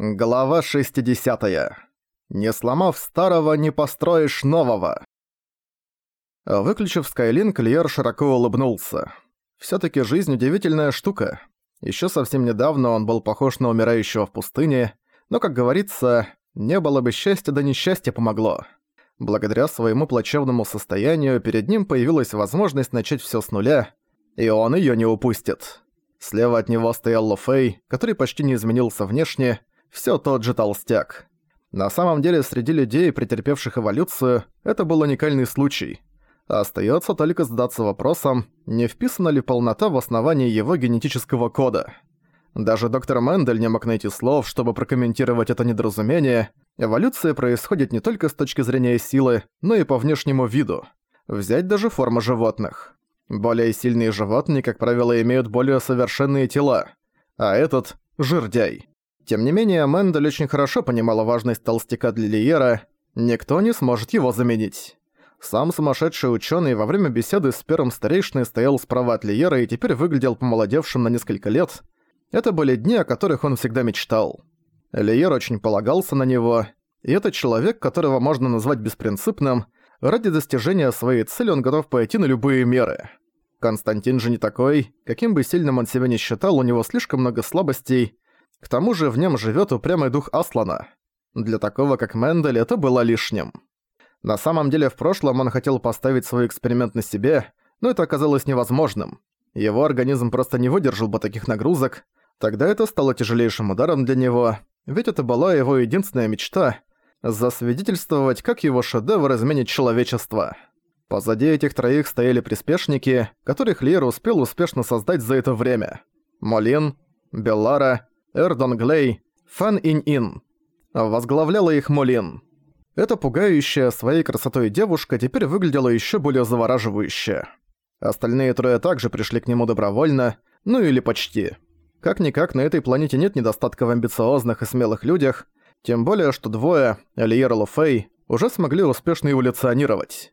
Глава 60. Не сломав старого, не построишь нового. Выключив Скайлинк, Льер широко улыбнулся. Всё-таки жизнь удивительная штука. Ещё совсем недавно он был похож на умирающего в пустыне, но, как говорится, не было бы счастья, да несчастье помогло. Благодаря своему плачевному состоянию перед ним появилась возможность начать всё с нуля, и он её не упустит. Слева от него стоял Лофей, который почти не изменился внешне, все тот же толстяк. На самом деле, среди людей, претерпевших эволюцию, это был уникальный случай. Остается только задаться вопросом, не вписана ли полнота в основании его генетического кода. Даже доктор Мендель не мог найти слов, чтобы прокомментировать это недоразумение. Эволюция происходит не только с точки зрения силы, но и по внешнему виду. Взять даже форму животных. Более сильные животные, как правило, имеют более совершенные тела, а этот – жирдяй. Тем не менее, Мендель очень хорошо понимала важность толстяка для Лиера, никто не сможет его заменить. Сам сумасшедший ученый во время беседы с первым старейшиной стоял справа от Лиера и теперь выглядел помолодевшим на несколько лет. Это были дни, о которых он всегда мечтал. Лиер очень полагался на него, и это человек, которого можно назвать беспринципным, ради достижения своей цели он готов пойти на любые меры. Константин же не такой, каким бы сильным он себя не считал, у него слишком много слабостей, к тому же в нем живет упрямый дух Аслана. Для такого, как Мендель, это было лишним. На самом деле, в прошлом он хотел поставить свой эксперимент на себе, но это оказалось невозможным. Его организм просто не выдержал бы таких нагрузок. Тогда это стало тяжелейшим ударом для него, ведь это была его единственная мечта – засвидетельствовать, как его шедевр изменит человечество. Позади этих троих стояли приспешники, которых Лиер успел успешно создать за это время. Молин, Беллара Эрдон Глей, Фан Инь-Ин. Возглавляла их Молин. Эта пугающая своей красотой девушка теперь выглядела еще более завораживающе. Остальные трое также пришли к нему добровольно, ну или почти. Как-никак на этой планете нет недостатка в амбициозных и смелых людях, тем более, что двое, Элиер и Луфей, уже смогли успешно эволюционировать.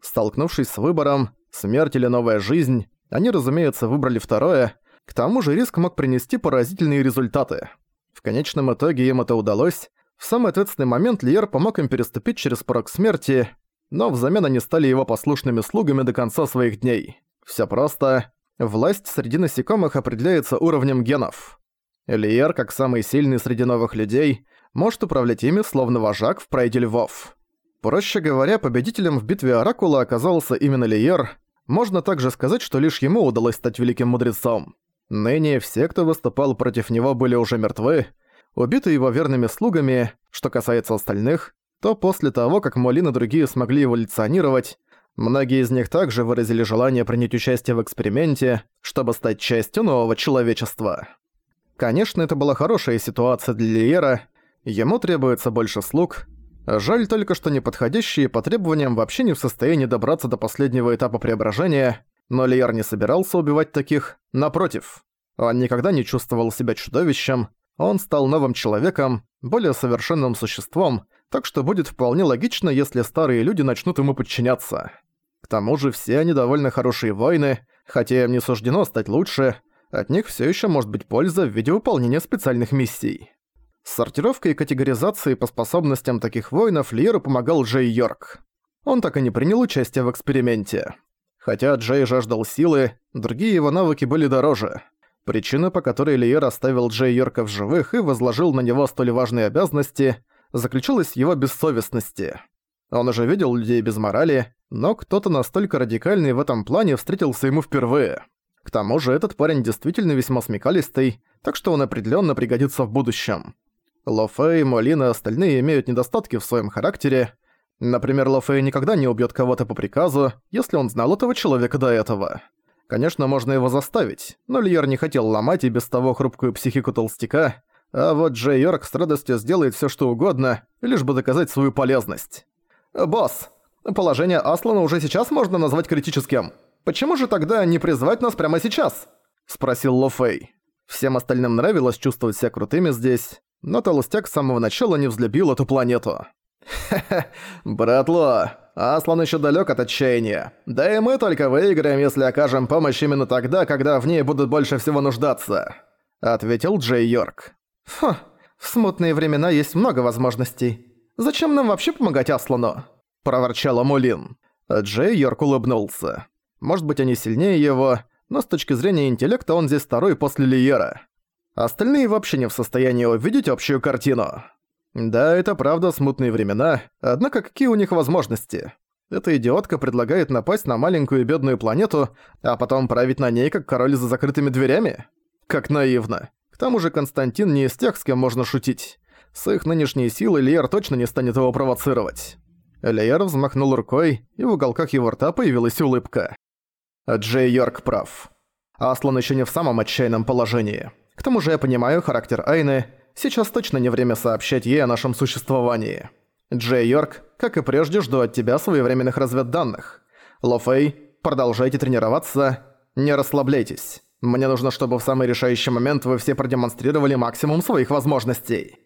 Столкнувшись с выбором, смерть или новая жизнь, они, разумеется, выбрали второе, к тому же риск мог принести поразительные результаты. В конечном итоге им это удалось. В самый ответственный момент Лиер помог им переступить через порог смерти, но взамен они стали его послушными слугами до конца своих дней. Всё просто. Власть среди насекомых определяется уровнем генов. Лиер, как самый сильный среди новых людей, может управлять ими словно вожак в прайде львов. Проще говоря, победителем в битве Оракула оказался именно Лиер. Можно также сказать, что лишь ему удалось стать великим мудрецом. Ныне все, кто выступал против него, были уже мертвы, убиты его верными слугами. Что касается остальных, то после того, как Молин и другие смогли эволюционировать, многие из них также выразили желание принять участие в эксперименте, чтобы стать частью нового человечества. Конечно, это была хорошая ситуация для Лиера, ему требуется больше слуг. Жаль только, что неподходящие по требованиям вообще не в состоянии добраться до последнего этапа преображения, но Лиер не собирался убивать таких, напротив. Он никогда не чувствовал себя чудовищем, он стал новым человеком, более совершенным существом, так что будет вполне логично, если старые люди начнут ему подчиняться. К тому же все они довольно хорошие воины, хотя им не суждено стать лучше, от них все еще может быть польза в виде выполнения специальных миссий. С сортировкой и категоризацией по способностям таких воинов Лиеру помогал Джей Йорк. Он так и не принял участие в эксперименте. Хотя Джей жаждал силы, другие его навыки были дороже. Причина, по которой Лиер оставил Джей Йорка в живых и возложил на него столь важные обязанности, заключалась в его бессовестности. Он уже видел людей без морали, но кто-то настолько радикальный в этом плане встретился ему впервые. К тому же этот парень действительно весьма смекалистый, так что он определенно пригодится в будущем. Ло Фэй, Молин и остальные имеют недостатки в своем характере, Например, Лофей никогда не убьет кого-то по приказу, если он знал этого человека до этого. Конечно, можно его заставить, но Льер не хотел ломать и без того хрупкую психику толстяка, а вот Джей Йорк с радостью сделает все что угодно, лишь бы доказать свою полезность. «Босс, положение Аслана уже сейчас можно назвать критическим. Почему же тогда не призвать нас прямо сейчас?» – спросил Лофей. Всем остальным нравилось чувствовать себя крутыми здесь, но толстяк с самого начала не взлюбил эту планету. «Хе-хе, братло, Аслан еще далек от отчаяния. Да и мы только выиграем, если окажем помощь именно тогда, когда в ней будут больше всего нуждаться», — ответил Джей Йорк. «Фу, В смутные времена есть много возможностей. Зачем нам вообще помогать Аслану?» – проворчала Мулин. Джей Йорк улыбнулся. Может быть, они сильнее его, но с точки зрения интеллекта он здесь второй после Лиера. Остальные вообще не в состоянии увидеть общую картину. Да, это правда смутные времена, однако какие у них возможности? Эта идиотка предлагает напасть на маленькую бедную планету, а потом править на ней, как король за закрытыми дверями? Как наивно. К тому же Константин не из тех, с кем можно шутить. С их нынешней силой Лиер точно не станет его провоцировать. Лиер взмахнул рукой, и в уголках его рта появилась улыбка. Джей Йорк прав. Аслан еще не в самом отчаянном положении. К тому же я понимаю характер Айны, сейчас точно не время сообщать ей о нашем существовании. Джей Йорк, как и прежде, жду от тебя своевременных разведданных. Лофей, продолжайте тренироваться, не расслабляйтесь. Мне нужно, чтобы в самый решающий момент вы все продемонстрировали максимум своих возможностей.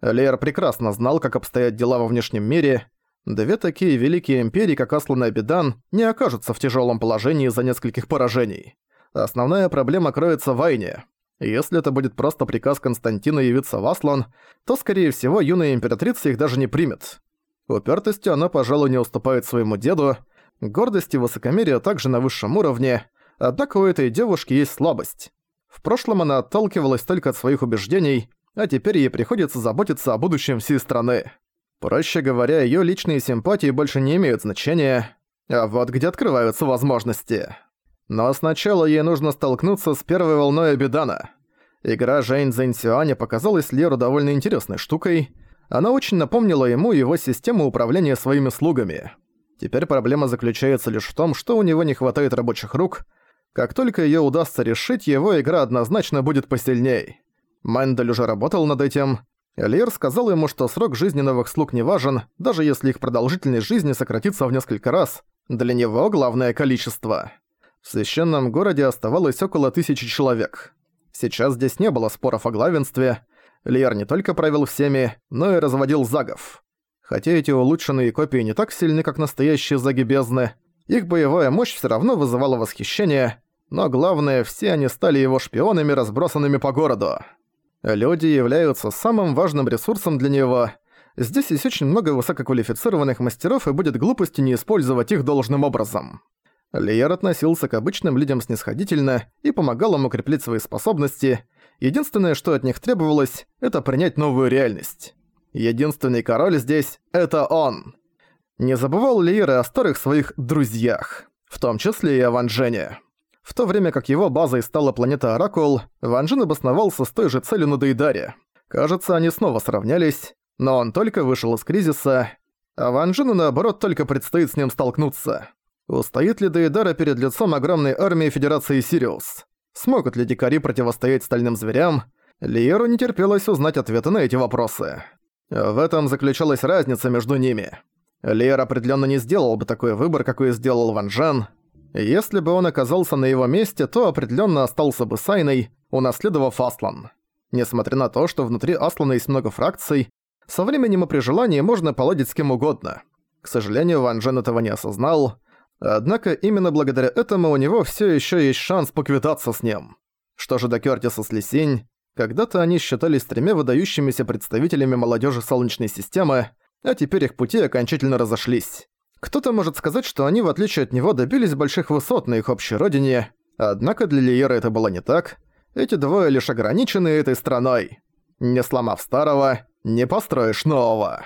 Леер прекрасно знал, как обстоят дела во внешнем мире. Две такие великие империи, как Аслан и Абидан, не окажутся в тяжелом положении из-за нескольких поражений. Основная проблема кроется в Айне. Если это будет просто приказ Константина явиться в Аслан, то, скорее всего, юная императрица их даже не примет. Упертостью она, пожалуй, не уступает своему деду, гордость и высокомерие также на высшем уровне, однако у этой девушки есть слабость. В прошлом она отталкивалась только от своих убеждений, а теперь ей приходится заботиться о будущем всей страны. Проще говоря, её личные симпатии больше не имеют значения, а вот где открываются возможности. Но сначала ей нужно столкнуться с первой волной Абидана. Игра Жэнь Зэньсюаня показалась Леру довольно интересной штукой. Она очень напомнила ему его систему управления своими слугами. Теперь проблема заключается лишь в том, что у него не хватает рабочих рук. Как только её удастся решить, его игра однозначно будет посильней. Мендель уже работал над этим. Лер сказал ему, что срок жизни новых слуг не важен, даже если их продолжительность жизни сократится в несколько раз. Для него главное количество. В священном городе оставалось около тысячи человек. Сейчас здесь не было споров о главенстве. Лиер не только правил всеми, но и разводил загов. Хотя эти улучшенные копии не так сильны, как настоящие заги бездны, их боевая мощь все равно вызывала восхищение, но главное, все они стали его шпионами, разбросанными по городу. Люди являются самым важным ресурсом для него. Здесь есть очень много высококвалифицированных мастеров, и будет глупостью не использовать их должным образом. Лиер относился к обычным людям снисходительно и помогал им укреплять свои способности. Единственное, что от них требовалось, это принять новую реальность. Единственный король здесь — это он. Не забывал Лиер и о старых своих «друзьях», в том числе и о Ван Джене. В то время как его базой стала планета Оракул, Ван Джен обосновался с той же целью на Дейдаре. Кажется, они снова сравнялись, но он только вышел из кризиса, а Ван Джену, наоборот, только предстоит с ним столкнуться. Устоит ли Дейдара перед лицом огромной армии Федерации Сириус? Смогут ли дикари противостоять стальным зверям? Лиеру не терпелось узнать ответы на эти вопросы. В этом заключалась разница между ними. Лиер определенно не сделал бы такой выбор, какой сделал Ван Джен. Если бы он оказался на его месте, то определенно остался бы Сайной, унаследовав Аслан. Несмотря на то, что внутри Аслана есть много фракций, со временем и при желании можно поладить с кем угодно. К сожалению, Ван Джен этого не осознал, Однако именно благодаря этому у него все еще есть шанс поквитаться с ним. Что же до Кёртиса с Лисинь, когда-то они считались тремя выдающимися представителями молодежи Солнечной системы, а теперь их пути окончательно разошлись. Кто-то может сказать, что они, в отличие от него, добились больших высот на их общей родине, однако для Лиера это было не так. Эти двое лишь ограничены этой страной. Не сломав старого, не построишь нового.